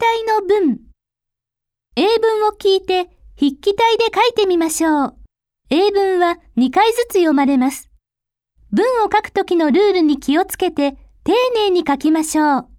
体の文。英文を聞いて筆記体で書いてみましょう。英文は2回ずつ読まれます。文を書くときのルールに気をつけて丁寧に書きましょう。